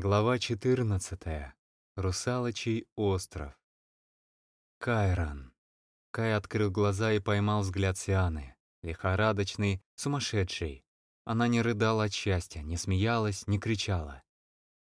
Глава 14. Русалочий остров. Кайран. Кай открыл глаза и поймал взгляд Сианы. Лихорадочный, сумасшедший. Она не рыдала от счастья, не смеялась, не кричала.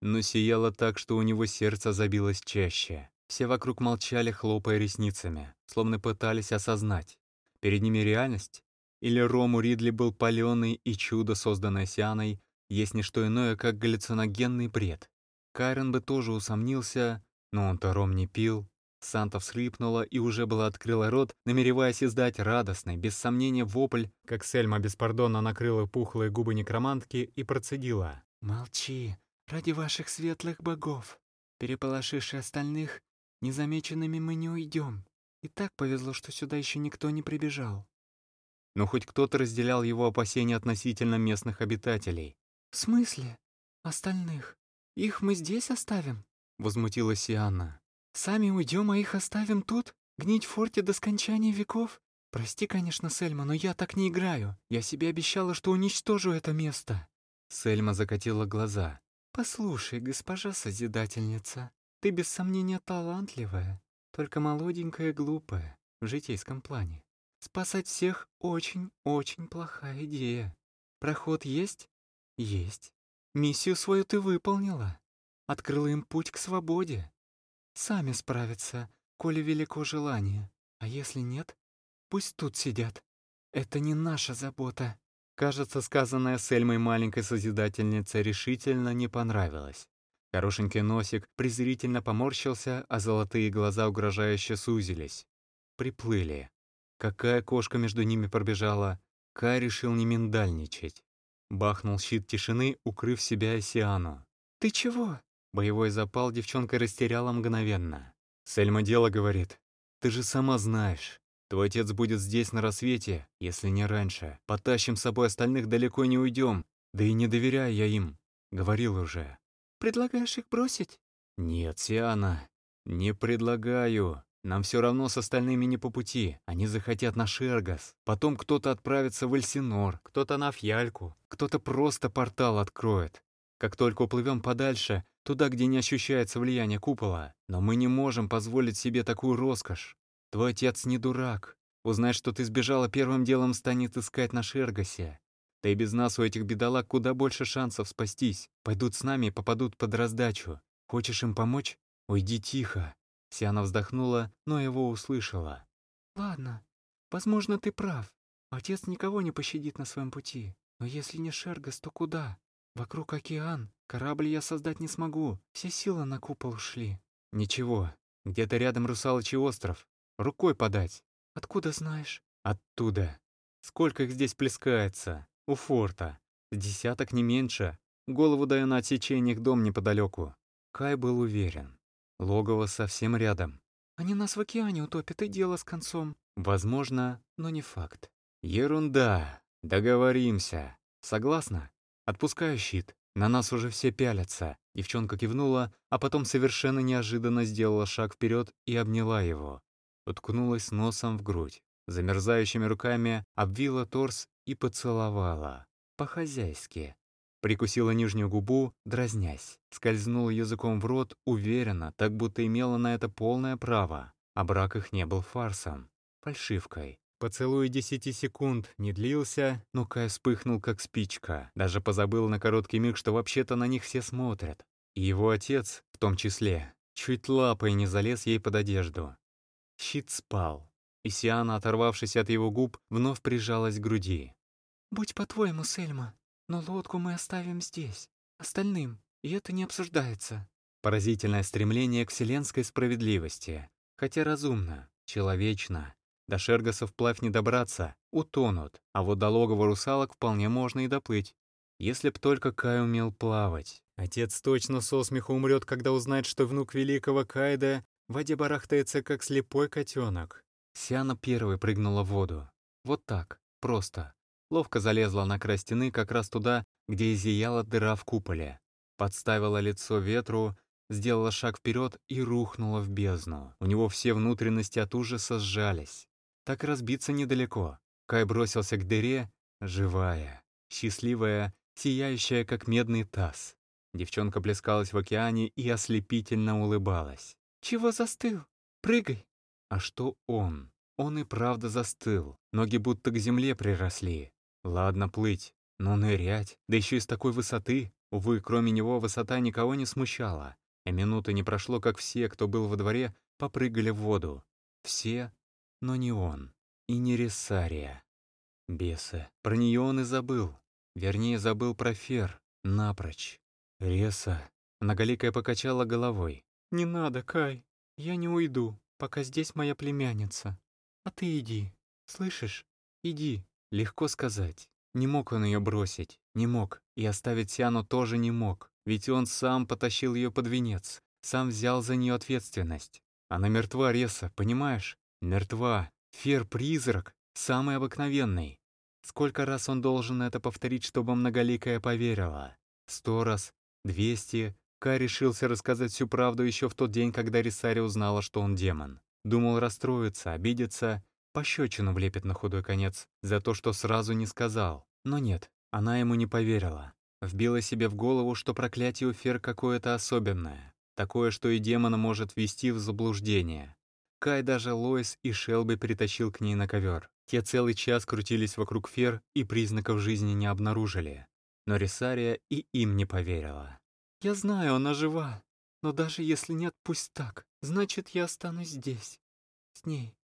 Но сияла так, что у него сердце забилось чаще. Все вокруг молчали, хлопая ресницами, словно пытались осознать. Перед ними реальность? Или Рому Ридли был палёный и чудо, созданное Сианой, есть не что иное, как галлюциногенный бред. Кайрон бы тоже усомнился, но он-то ром не пил. Санта всхлипнула и уже была открыла рот, намереваясь издать радостный, без сомнения, вопль, как Сельма беспардонно накрыла пухлые губы некромантки и процедила. «Молчи, ради ваших светлых богов. Переполошивши остальных, незамеченными мы не уйдем. И так повезло, что сюда еще никто не прибежал». Но хоть кто-то разделял его опасения относительно местных обитателей. «В смысле? Остальных? Их мы здесь оставим?» — возмутилась Иоанна. «Сами уйдем, а их оставим тут? Гнить в форте до скончания веков? Прости, конечно, Сельма, но я так не играю. Я себе обещала, что уничтожу это место». Сельма закатила глаза. «Послушай, госпожа Созидательница, ты без сомнения талантливая, только молоденькая и глупая в житейском плане. Спасать всех очень-очень плохая идея. Проход есть? Есть. Миссию свою ты выполнила. Открыла им путь к свободе. Сами справятся, коли велико желание. А если нет, пусть тут сидят. Это не наша забота. Кажется, сказанное с Эльмой маленькой созидательнице решительно не понравилось. Хорошенький носик презрительно поморщился, а золотые глаза угрожающе сузились. Приплыли. Какая кошка между ними пробежала, Кай решил не миндальничать. Бахнул щит тишины, укрыв себя Осиану. «Ты чего?» Боевой запал девчонка растеряла мгновенно. Сельма дело говорит. «Ты же сама знаешь. Твой отец будет здесь на рассвете, если не раньше. Потащим с собой остальных, далеко не уйдем. Да и не доверяю я им. Говорил уже». «Предлагаешь их бросить?» «Нет, Сиана, не предлагаю. Нам все равно с остальными не по пути. Они захотят на Шергас. Потом кто-то отправится в Эльсинор, кто-то на Фьяльку, кто-то просто портал откроет. Как только уплывем подальше, туда, где не ощущается влияние купола. Но мы не можем позволить себе такую роскошь. Твой отец не дурак. Узнать, что ты сбежала, первым делом станет искать на Шергасе. Да и без нас у этих бедолаг куда больше шансов спастись. Пойдут с нами и попадут под раздачу. Хочешь им помочь? Уйди тихо. Сиана вздохнула, но его услышала. «Ладно, возможно, ты прав. Отец никого не пощадит на своем пути. Но если не Шергас, то куда? Вокруг океан. Корабль я создать не смогу. Все силы на купол ушли». «Ничего, где-то рядом русалочий остров. Рукой подать». «Откуда знаешь?» «Оттуда. Сколько их здесь плескается? У форта. Десяток не меньше. Голову даю на отсечение их дом неподалеку». Кай был уверен. Логово совсем рядом. Они нас в океане утопят, и дело с концом. Возможно, но не факт. Ерунда. Договоримся. Согласна? Отпускаю щит. На нас уже все пялятся. Девчонка кивнула, а потом совершенно неожиданно сделала шаг вперед и обняла его. Уткнулась носом в грудь. Замерзающими руками обвила торс и поцеловала. По-хозяйски, Прикусила нижнюю губу, дразнясь. Скользнула языком в рот, уверенно, так будто имела на это полное право. А брак их не был фарсом, фальшивкой. Поцелуй десяти секунд не длился, но Кай вспыхнул, как спичка. Даже позабыл на короткий миг, что вообще-то на них все смотрят. И его отец, в том числе, чуть лапой не залез ей под одежду. Щит спал, и Сиана, оторвавшись от его губ, вновь прижалась к груди. «Будь по-твоему, Сельма», но лодку мы оставим здесь, остальным, и это не обсуждается. Поразительное стремление к вселенской справедливости. Хотя разумно, человечно. До Шергаса вплавь не добраться, утонут, а вот до логова русалок вполне можно и доплыть. Если б только Кай умел плавать. Отец точно со смеху умрет, когда узнает, что внук великого Кайда в воде барахтается, как слепой котенок. Сиана первой прыгнула в воду. Вот так, просто. Ловко залезла на край стены как раз туда, где зияла дыра в куполе. Подставила лицо ветру, сделала шаг вперед и рухнула в бездну. У него все внутренности от ужаса сжались. Так разбиться недалеко. Кай бросился к дыре, живая, счастливая, сияющая, как медный таз. Девчонка плескалась в океане и ослепительно улыбалась. «Чего застыл? Прыгай!» А что он? Он и правда застыл. Ноги будто к земле приросли. Ладно плыть, но нырять, да еще и с такой высоты. Увы, кроме него высота никого не смущала. И минуты не прошло, как все, кто был во дворе, попрыгали в воду. Все, но не он. И не Ресария. Бесы. Про нее он и забыл. Вернее, забыл про Фер. Напрочь. Реса. Многоликая покачала головой. «Не надо, Кай. Я не уйду, пока здесь моя племянница. А ты иди. Слышишь? Иди. Легко сказать. Не мог он ее бросить. Не мог. И оставить Сиану тоже не мог. Ведь он сам потащил ее под венец. Сам взял за нее ответственность. Она мертва, Реса, понимаешь? Мертва. Фер-призрак. Самый обыкновенный. Сколько раз он должен это повторить, чтобы многоликая поверила? Сто раз? Двести? Кай решился рассказать всю правду еще в тот день, когда Рисари узнала, что он демон. Думал расстроиться, обидеться, пощечину влепит на худой конец за то, что сразу не сказал. Но нет, она ему не поверила. Вбила себе в голову, что проклятие у Фер какое-то особенное. Такое, что и демона может ввести в заблуждение. Кай даже Лоис и Шелби притащил к ней на ковер. Те целый час крутились вокруг Фер и признаков жизни не обнаружили. Но Рисария и им не поверила. Я знаю, она жива. Но даже если нет, пусть так. Значит, я останусь здесь. С ней.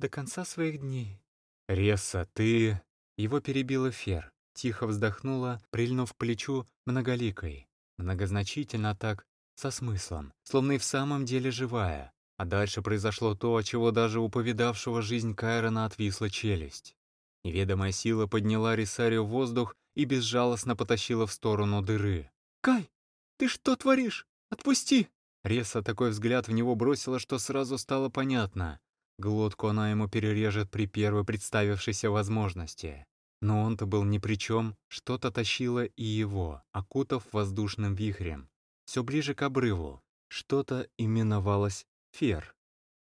До конца своих дней. Реса, ты... Его перебила Фер. Тихо вздохнула, прильнув к плечу многоликой. Многозначительно так, со смыслом. Словно и в самом деле живая. А дальше произошло то, от чего даже у повидавшего жизнь Кайрона отвисла челюсть. Неведомая сила подняла Рисарию в воздух и безжалостно потащила в сторону дыры. «Кай!» «Ты что творишь? Отпусти!» Реса такой взгляд в него бросила, что сразу стало понятно. Глотку она ему перережет при первой представившейся возможности. Но он-то был ни при чем, что-то тащило и его, окутав воздушным вихрем. Все ближе к обрыву. Что-то именовалось Фер.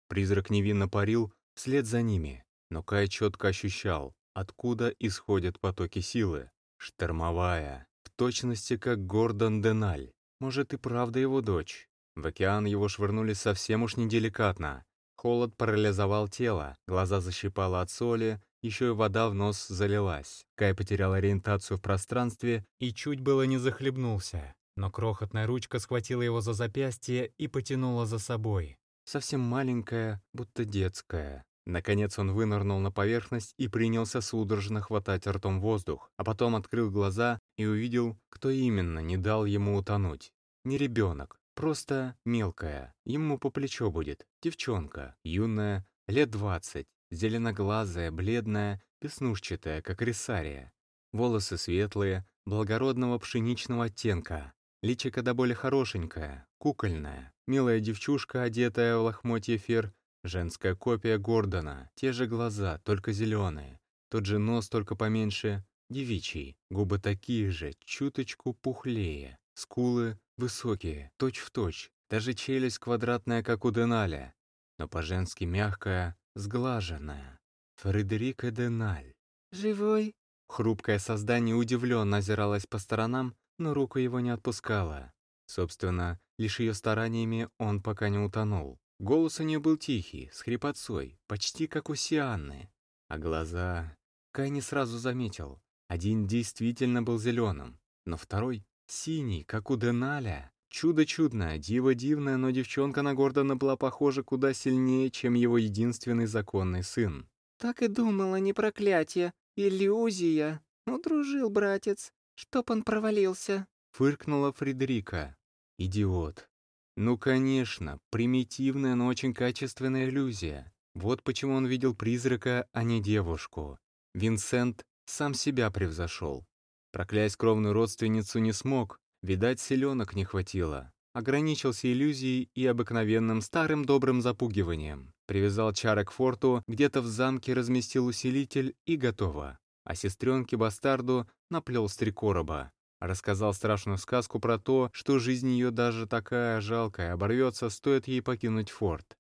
Призрак невинно парил вслед за ними, но Кай четко ощущал, откуда исходят потоки силы. Штормовая, в точности как Гордон Деналь. Может, и правда его дочь. В океан его швырнули совсем уж неделикатно. Холод парализовал тело, глаза защипало от соли, еще и вода в нос залилась. Кай потерял ориентацию в пространстве и чуть было не захлебнулся. Но крохотная ручка схватила его за запястье и потянула за собой. Совсем маленькая, будто детская. Наконец он вынырнул на поверхность и принялся судорожно хватать ртом воздух, а потом открыл глаза и увидел, кто именно не дал ему утонуть. Не ребенок, просто мелкая, ему по плечо будет, девчонка, юная, лет двадцать, зеленоглазая, бледная, песнушчатая, как рисария. Волосы светлые, благородного пшеничного оттенка, личико до боли хорошенькое, кукольная, милая девчушка, одетая в лохмотье фер, Женская копия Гордона, те же глаза, только зеленые, тот же нос, только поменьше, девичий, губы такие же, чуточку пухлее, скулы высокие, точь-в-точь, точь, даже челюсть квадратная, как у Деналя, но по-женски мягкая, сглаженная. Фредерика Деналь. «Живой?» Хрупкое создание удивленно озиралось по сторонам, но руку его не отпускала. Собственно, лишь ее стараниями он пока не утонул. Голос у нее был тихий, с хрипотцой, почти как у Сианны. А глаза... Кай не сразу заметил. Один действительно был зеленым, но второй — синий, как у Деналя. Чудо чудное, диво дивное, но девчонка на Гордона была похожа куда сильнее, чем его единственный законный сын. «Так и думала, не проклятие, иллюзия. Ну, дружил братец, чтоб он провалился», — фыркнула Фредерика. «Идиот. Ну, конечно, примитивная, но очень качественная иллюзия. Вот почему он видел призрака, а не девушку. Винсент сам себя превзошел. Проклясть кровную родственницу не смог, видать, селенок не хватило. Ограничился иллюзией и обыкновенным старым добрым запугиванием. Привязал чары к форту, где-то в замке разместил усилитель и готово. А сестренке-бастарду наплел с три короба. Рассказал страшную сказку про то, что жизнь ее даже такая жалкая оборвется, стоит ей покинуть форт.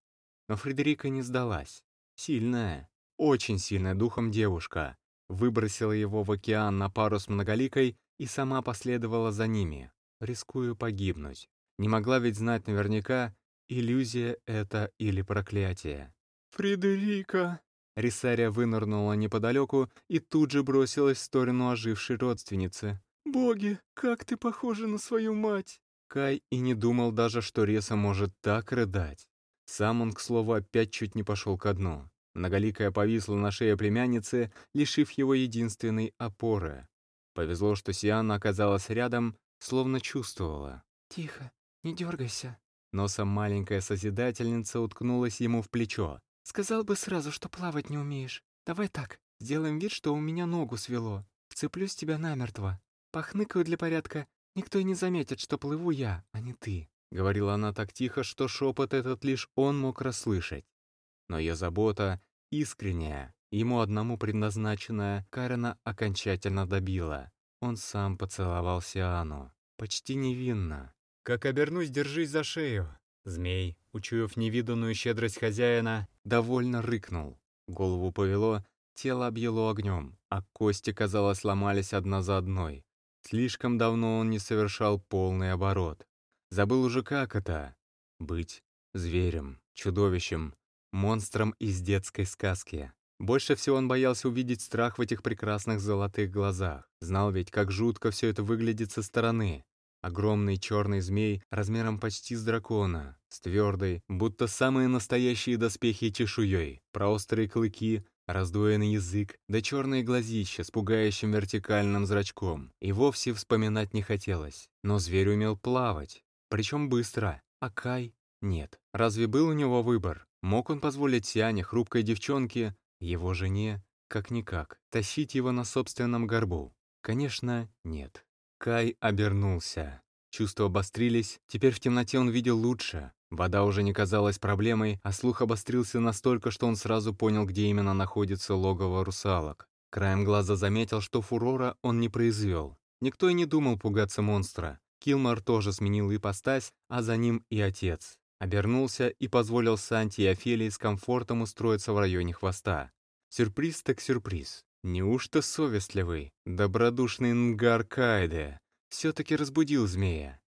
Но Фредерика не сдалась. Сильная, очень сильная духом девушка. Выбросила его в океан на пару с многоликой и сама последовала за ними. рискуя погибнуть. Не могла ведь знать наверняка, иллюзия это или проклятие. «Фредерика!» Рисария вынырнула неподалеку и тут же бросилась в сторону ожившей родственницы. «Боги, как ты похожа на свою мать!» Кай и не думал даже, что Реса может так рыдать. Сам он, к слову, опять чуть не пошел ко дну. Многоликая повисла на шее племянницы, лишив его единственной опоры. Повезло, что Сианна оказалась рядом, словно чувствовала. «Тихо, не дергайся». Носом маленькая Созидательница уткнулась ему в плечо. «Сказал бы сразу, что плавать не умеешь. Давай так, сделаем вид, что у меня ногу свело. Вцеплюсь тебя намертво. Похныкаю для порядка. Никто и не заметит, что плыву я, а не ты». Говорила она так тихо, что шепот этот лишь он мог расслышать. Но ее забота, искренняя, ему одному предназначенная, Карена окончательно добила. Он сам поцеловал Сиану. Почти невинно. «Как обернусь, держись за шею!» Змей, учуяв невиданную щедрость хозяина, довольно рыкнул. Голову повело, тело объело огнем, а кости, казалось, ломались одна за одной. Слишком давно он не совершал полный оборот. Забыл уже, как это — быть зверем, чудовищем, монстром из детской сказки. Больше всего он боялся увидеть страх в этих прекрасных золотых глазах. Знал ведь, как жутко все это выглядит со стороны. Огромный черный змей размером почти с дракона, с твердой, будто самые настоящие доспехи чешуей, проострые клыки, раздвоенный язык, да черные глазища с пугающим вертикальным зрачком. И вовсе вспоминать не хотелось. Но зверь умел плавать, причем быстро, а Кай — нет. Разве был у него выбор? Мог он позволить Сиане, хрупкой девчонке, его жене, как-никак, тащить его на собственном горбу? Конечно, нет. Кай обернулся. Чувства обострились, теперь в темноте он видел лучше. Вода уже не казалась проблемой, а слух обострился настолько, что он сразу понял, где именно находится логово русалок. Краем глаза заметил, что фурора он не произвел. Никто и не думал пугаться монстра. Килмар тоже сменил ипостась, а за ним и отец. Обернулся и позволил Санти и Офелии с комфортом устроиться в районе хвоста. Сюрприз так сюрприз. Неужто совестливый, добродушный Нгар Кайде все-таки разбудил змея?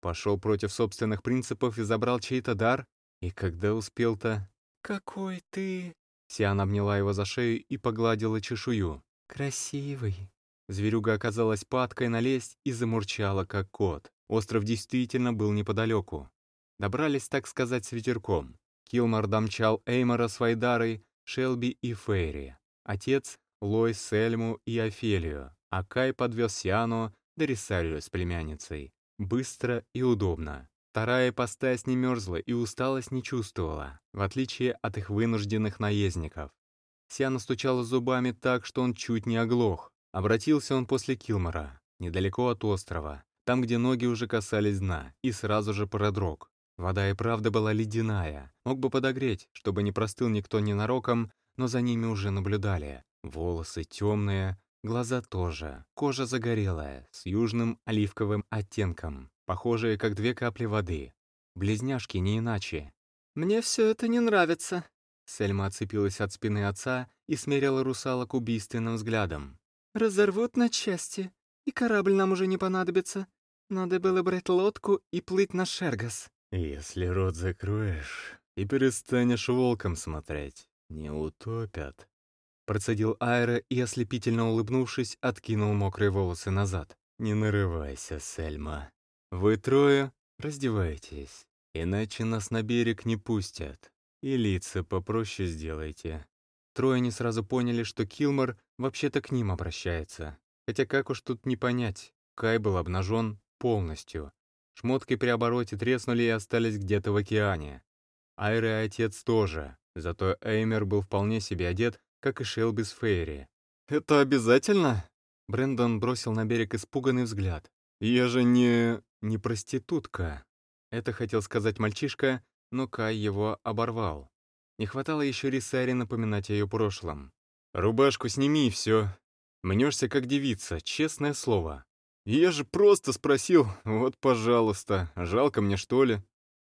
Пошел против собственных принципов и забрал чей-то дар? И когда успел-то? «Какой ты...» Сиан обняла его за шею и погладила чешую. «Красивый». Зверюга оказалась падкой налезть и замурчала, как кот. Остров действительно был неподалеку. Добрались, так сказать, с ветерком. Килмар домчал Эймора с Вайдарой, Шелби и Фейри. Отец Лойс, Сельму и Офелию, а Кай подвез Сиану, Дорисарию с племянницей. Быстро и удобно. Вторая ипостась не мерзла и усталость не чувствовала, в отличие от их вынужденных наездников. Сиана стучала зубами так, что он чуть не оглох. Обратился он после Килмора, недалеко от острова, там, где ноги уже касались дна, и сразу же продрог. Вода и правда была ледяная, мог бы подогреть, чтобы не простыл никто ненароком, но за ними уже наблюдали. Волосы темные, глаза тоже, кожа загорелая, с южным оливковым оттенком, похожие как две капли воды. Близняшки не иначе. «Мне все это не нравится». Сельма отцепилась от спины отца и смерила русалок убийственным взглядом. «Разорвут на части, и корабль нам уже не понадобится. Надо было брать лодку и плыть на Шергас». «Если рот закроешь и перестанешь волком смотреть, не утопят», Процедил Айра и, ослепительно улыбнувшись, откинул мокрые волосы назад. «Не нарывайся, Сельма. Вы трое раздевайтесь, иначе нас на берег не пустят. И лица попроще сделайте». Трое не сразу поняли, что Килмор вообще-то к ним обращается. Хотя как уж тут не понять, Кай был обнажен полностью. Шмотки при обороте треснули и остались где-то в океане. Айра и отец тоже, зато Эймер был вполне себе одет как и Шелби с Фейри. «Это обязательно?» Брэндон бросил на берег испуганный взгляд. «Я же не... не проститутка». Это хотел сказать мальчишка, но Кай его оборвал. Не хватало еще Рисари напоминать о ее прошлом. «Рубашку сними и все. Мнешься как девица, честное слово». «Я же просто спросил, вот пожалуйста, жалко мне что ли?»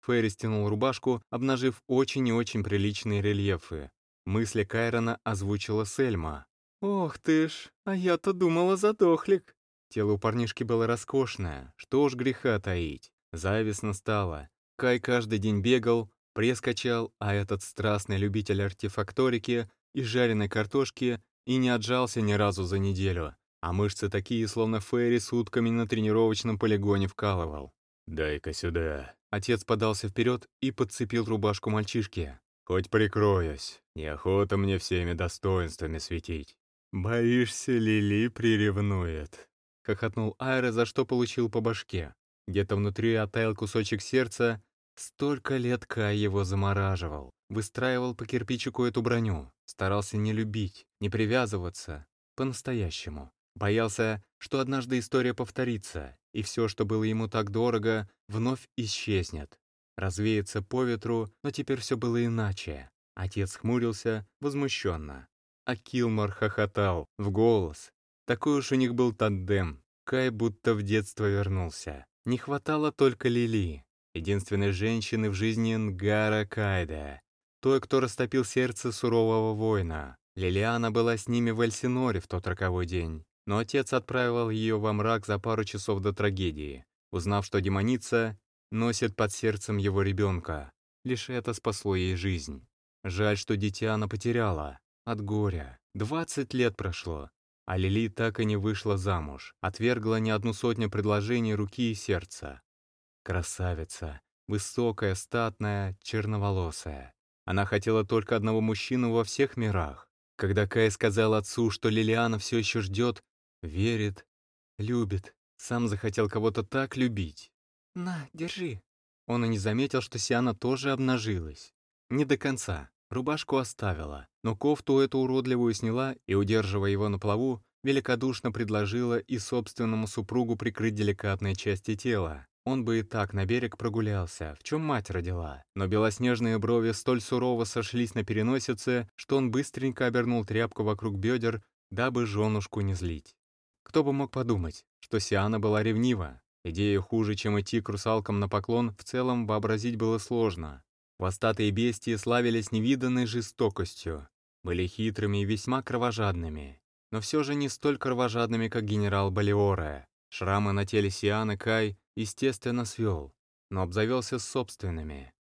Ферри стянул рубашку, обнажив очень и очень приличные рельефы. Мысли Кайрона озвучила Сельма. «Ох ты ж, а я-то думала задохлик». Тело у парнишки было роскошное, что уж греха таить. Завистно стало. Кай каждый день бегал, пресс качал, а этот страстный любитель артефакторики и жареной картошки и не отжался ни разу за неделю, а мышцы такие, словно Ферри сутками на тренировочном полигоне вкалывал. «Дай-ка сюда». Отец подался вперед и подцепил рубашку мальчишки. «Хоть прикроюсь, неохота мне всеми достоинствами светить». «Боишься, Лили приревнует?» — хохотнул Айра, за что получил по башке. Где-то внутри оттаял кусочек сердца. Столько лет Кай его замораживал. Выстраивал по кирпичику эту броню. Старался не любить, не привязываться. По-настоящему. Боялся, что однажды история повторится, и все, что было ему так дорого, вновь исчезнет. Развеется по ветру, но теперь все было иначе. Отец хмурился возмущенно. А Килмор хохотал, в голос. Такой уж у них был тандем. Кай будто в детство вернулся. Не хватало только Лили, единственной женщины в жизни Нгара Кайда, той, кто растопил сердце сурового воина. Лилиана была с ними в Эльсиноре в тот роковой день, но отец отправил ее во мрак за пару часов до трагедии, узнав, что демоница носит под сердцем его ребенка. Лишь это спасло ей жизнь. Жаль, что дитя она потеряла, от горя. Двадцать лет прошло, а Лили так и не вышла замуж, отвергла не одну сотню предложений руки и сердца. Красавица, высокая, статная, черноволосая. Она хотела только одного мужчину во всех мирах. Когда Кай сказал отцу, что Лилиана все еще ждет, верит, любит, сам захотел кого-то так любить. «На, держи». Он и не заметил, что Сиана тоже обнажилась. Не до конца. Рубашку оставила, но кофту эту уродливую сняла и, удерживая его на плаву, великодушно предложила и собственному супругу прикрыть деликатные части тела. Он бы и так на берег прогулялся, в чем мать родила. Но белоснежные брови столь сурово сошлись на переносице, что он быстренько обернул тряпку вокруг бедер, дабы женушку не злить. Кто бы мог подумать, что Сиана была ревнива. Идея хуже, чем идти к русалкам на поклон, в целом вообразить было сложно. Хвостатые бестии славились невиданной жестокостью, были хитрыми и весьма кровожадными, но все же не столь кровожадными, как генерал Балиоре. Шрамы на теле Сианы Кай, естественно, свел, но обзавелся собственными.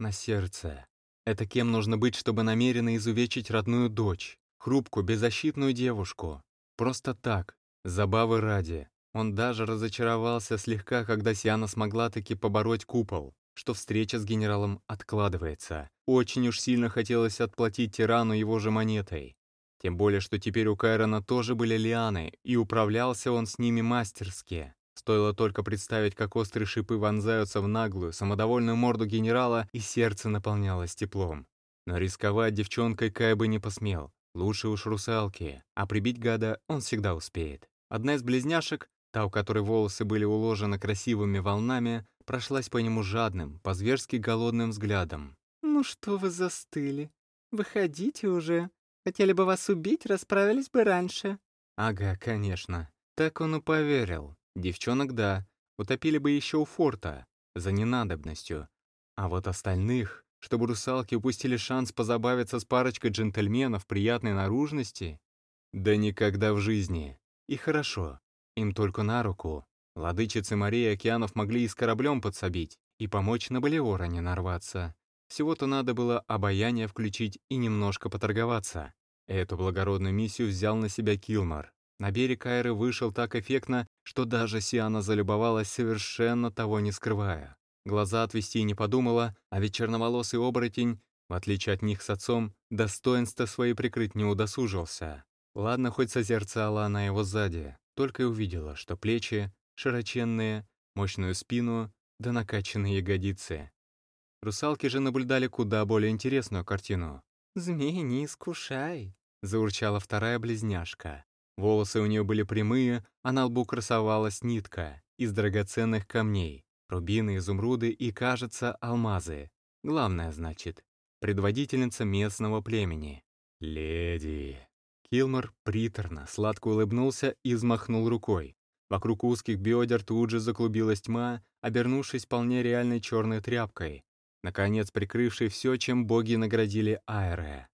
На сердце. Это кем нужно быть, чтобы намеренно изувечить родную дочь, хрупкую, беззащитную девушку? Просто так, забавы ради. Он даже разочаровался слегка, когда Сиана смогла таки побороть купол что встреча с генералом откладывается. Очень уж сильно хотелось отплатить тирану его же монетой. Тем более, что теперь у Кайрона тоже были лианы, и управлялся он с ними мастерски. Стоило только представить, как острые шипы вонзаются в наглую, самодовольную морду генерала, и сердце наполнялось теплом. Но рисковать девчонкой Кай бы не посмел. Лучше уж русалки, а прибить гада он всегда успеет. Одна из близняшек, та, у которой волосы были уложены красивыми волнами, прошлась по нему жадным, по-зверски голодным взглядом. «Ну что вы застыли? Выходите уже. Хотели бы вас убить, расправились бы раньше». Ага, конечно. Так он и поверил. Девчонок, да, утопили бы еще у форта, за ненадобностью. А вот остальных, чтобы русалки упустили шанс позабавиться с парочкой джентльменов приятной наружности, да никогда в жизни. И хорошо, им только на руку. Владычицы морей и океанов могли и с кораблем подсобить, и помочь на Балиора не нарваться. Всего-то надо было обаяние включить и немножко поторговаться. Эту благородную миссию взял на себя Килмар. На берег Айры вышел так эффектно, что даже Сиана залюбовалась совершенно того не скрывая. Глаза отвести не подумала, а ведь черноволосый оборотень, в отличие от них с отцом, достоинства свои прикрыть не удосужился. Ладно, хоть созерцала она его сзади, только и увидела, что плечи широченные, мощную спину да накачанные ягодицы. Русалки же наблюдали куда более интересную картину. «Змей, не искушай», — заурчала вторая близняшка. Волосы у нее были прямые, а на лбу красовалась нитка из драгоценных камней, рубины, изумруды и, кажется, алмазы. Главное, значит, предводительница местного племени. «Леди!» Килмор приторно, сладко улыбнулся и взмахнул рукой. Вокруг узких бедер тут же заклубилась тьма, обернувшись вполне реальной черной тряпкой, наконец прикрывшей все, чем боги наградили Аэре.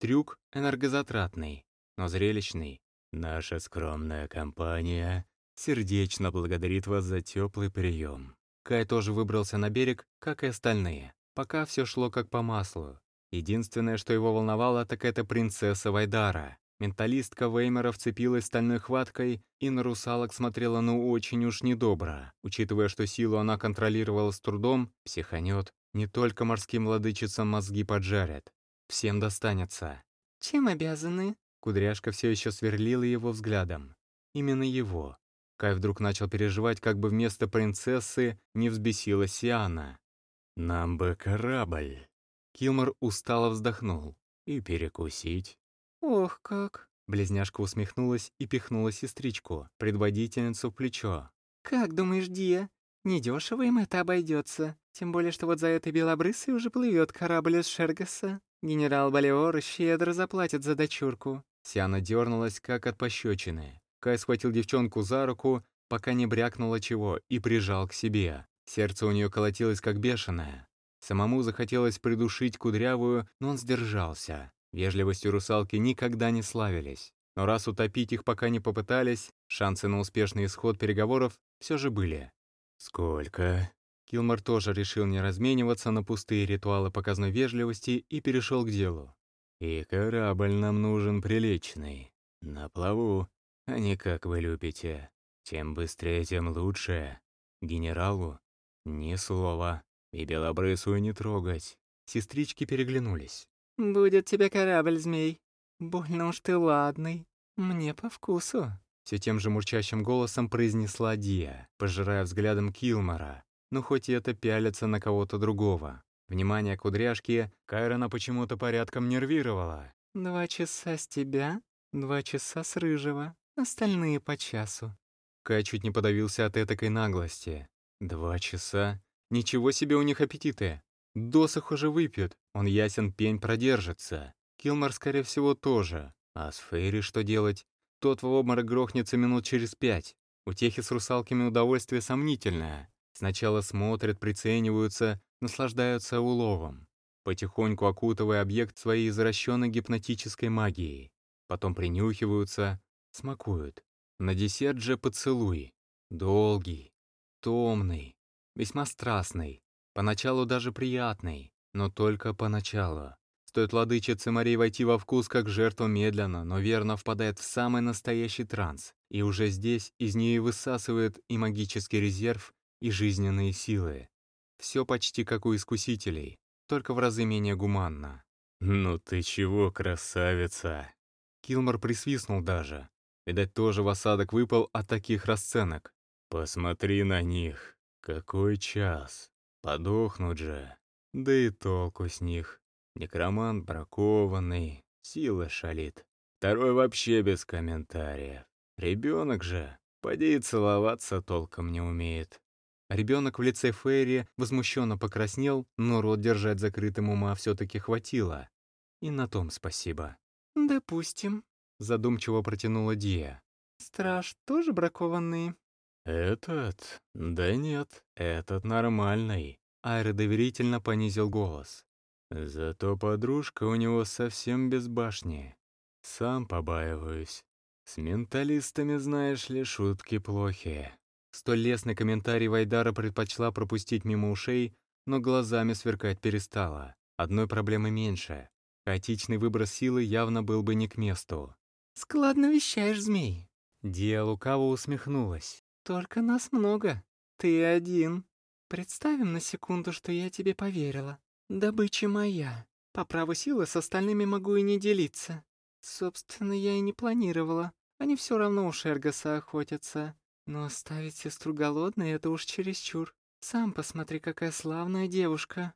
Трюк энергозатратный, но зрелищный. Наша скромная компания сердечно благодарит вас за теплый прием. Кай тоже выбрался на берег, как и остальные. Пока все шло как по маслу. Единственное, что его волновало, так это принцесса Вайдара. Менталистка Веймера вцепилась стальной хваткой и на русалок смотрела ну очень уж недобро. Учитывая, что силу она контролировала с трудом, психанет, не только морским владычицам мозги поджарят. Всем достанется. «Чем обязаны?» Кудряшка все еще сверлила его взглядом. Именно его. Кай вдруг начал переживать, как бы вместо принцессы не взбесилась Сиана. «Нам бы корабль!» Килмор устало вздохнул. «И перекусить». «Ох, как!» Близняшка усмехнулась и пихнула сестричку, предводительницу в плечо. «Как думаешь, Дия, недешево им это обойдется? Тем более, что вот за этой белобрысой уже плывет корабль из Шергаса. Генерал Балиор щедро заплатит за дочурку». Сиана дернулась, как от пощечины. Кай схватил девчонку за руку, пока не брякнуло чего, и прижал к себе. Сердце у нее колотилось, как бешеное. Самому захотелось придушить кудрявую, но он сдержался. Вежливостью русалки никогда не славились. Но раз утопить их пока не попытались, шансы на успешный исход переговоров все же были. «Сколько?» Килмор тоже решил не размениваться на пустые ритуалы показной вежливости и перешел к делу. «И корабль нам нужен приличный. На плаву, а не как вы любите. Чем быстрее, тем лучше. Генералу ни слова. И белобрысую не трогать». Сестрички переглянулись. «Будет тебе корабль, змей. Больно уж ты ладный. Мне по вкусу». Все тем же мурчащим голосом произнесла Дия, пожирая взглядом Килмора. Ну, хоть и это пялится на кого-то другого. Внимание кудряшки Кайрона почему-то порядком нервировало. «Два часа с тебя, два часа с рыжего, остальные по часу». Кай чуть не подавился от этакой наглости. «Два часа? Ничего себе у них аппетиты! Досох уже выпьют, он ясен пень продержится. Килмар, скорее всего, тоже. А с Фейри что делать? Тот в обморок грохнется минут через пять. Утехи с русалками удовольствие сомнительное. Сначала смотрят, прицениваются, наслаждаются уловом, потихоньку окутывая объект своей извращенной гипнотической магией. Потом принюхиваются, смакуют. На десерт же поцелуй. Долгий, томный, весьма страстный, Поначалу даже приятный, но только поначалу. Стоит владычице Марии войти во вкус, как жертва медленно, но верно впадает в самый настоящий транс, и уже здесь из нее высасывает и магический резерв, и жизненные силы. Все почти как у искусителей, только в разы менее гуманно. «Ну ты чего, красавица!» Килмор присвистнул даже. Видать, тоже в осадок выпал от таких расценок. «Посмотри на них! Какой час!» Подохнут же. Да и толку с них. Некромант бракованный, сила шалит. Второй вообще без комментариев. Ребенок же, поди и целоваться толком не умеет. Ребенок в лице Фейри возмущенно покраснел, но рот держать закрытым ума все-таки хватило. И на том спасибо. «Допустим», — задумчиво протянула Дия. «Страж тоже бракованный?» «Этот? Да нет, этот нормальный», — Айра доверительно понизил голос. «Зато подружка у него совсем без башни. Сам побаиваюсь. С менталистами, знаешь ли, шутки плохие». Столь лестный комментарий Вайдара предпочла пропустить мимо ушей, но глазами сверкать перестала. Одной проблемы меньше. Хаотичный выброс силы явно был бы не к месту. «Складно вещаешь, змей». Дия лукаво усмехнулась. Только нас много. Ты один. Представим на секунду, что я тебе поверила. Добыча моя. По праву силы с остальными могу и не делиться. Собственно, я и не планировала. Они все равно у Шергаса охотятся. Но оставить сестру голодной — это уж чересчур. Сам посмотри, какая славная девушка.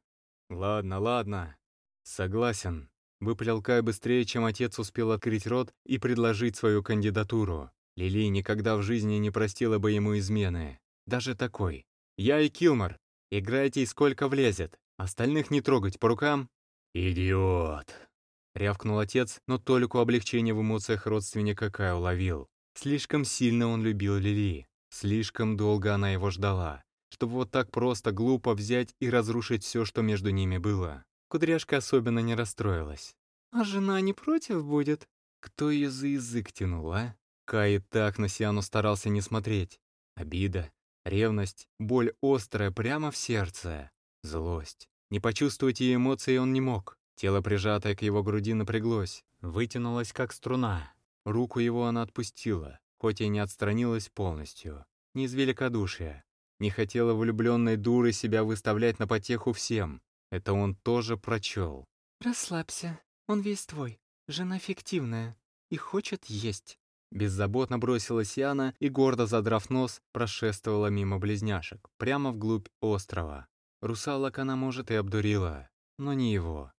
Ладно, ладно. Согласен. Выпалил Кай быстрее, чем отец успел открыть рот и предложить свою кандидатуру. Лили никогда в жизни не простила бы ему измены. Даже такой. Я и Килмор. Играйте сколько влезет. Остальных не трогать по рукам. «Идиот!» — рявкнул отец, но толику облегчения в эмоциях родственника Кай уловил. Слишком сильно он любил Лили. Слишком долго она его ждала, чтобы вот так просто глупо взять и разрушить все, что между ними было. Кудряшка особенно не расстроилась. «А жена не против будет?» Кто ее за язык тянул, а? Кай и так на Сиану старался не смотреть. Обида, ревность, боль острая прямо в сердце, злость. Не почувствовать ее эмоции он не мог. Тело, прижатое к его груди, напряглось, вытянулось как струна. Руку его она отпустила, хоть и не отстранилась полностью. Не из великодушия. Не хотела влюбленной дуры себя выставлять на потеху всем. Это он тоже прочел. «Расслабься, он весь твой. Жена фиктивная и хочет есть». Беззаботно бросилась Яна и, гордо задрав нос, прошествовала мимо близняшек, прямо вглубь острова. Русалок она, может, и обдурила, но не его.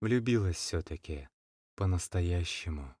Влюбилась все-таки. По-настоящему.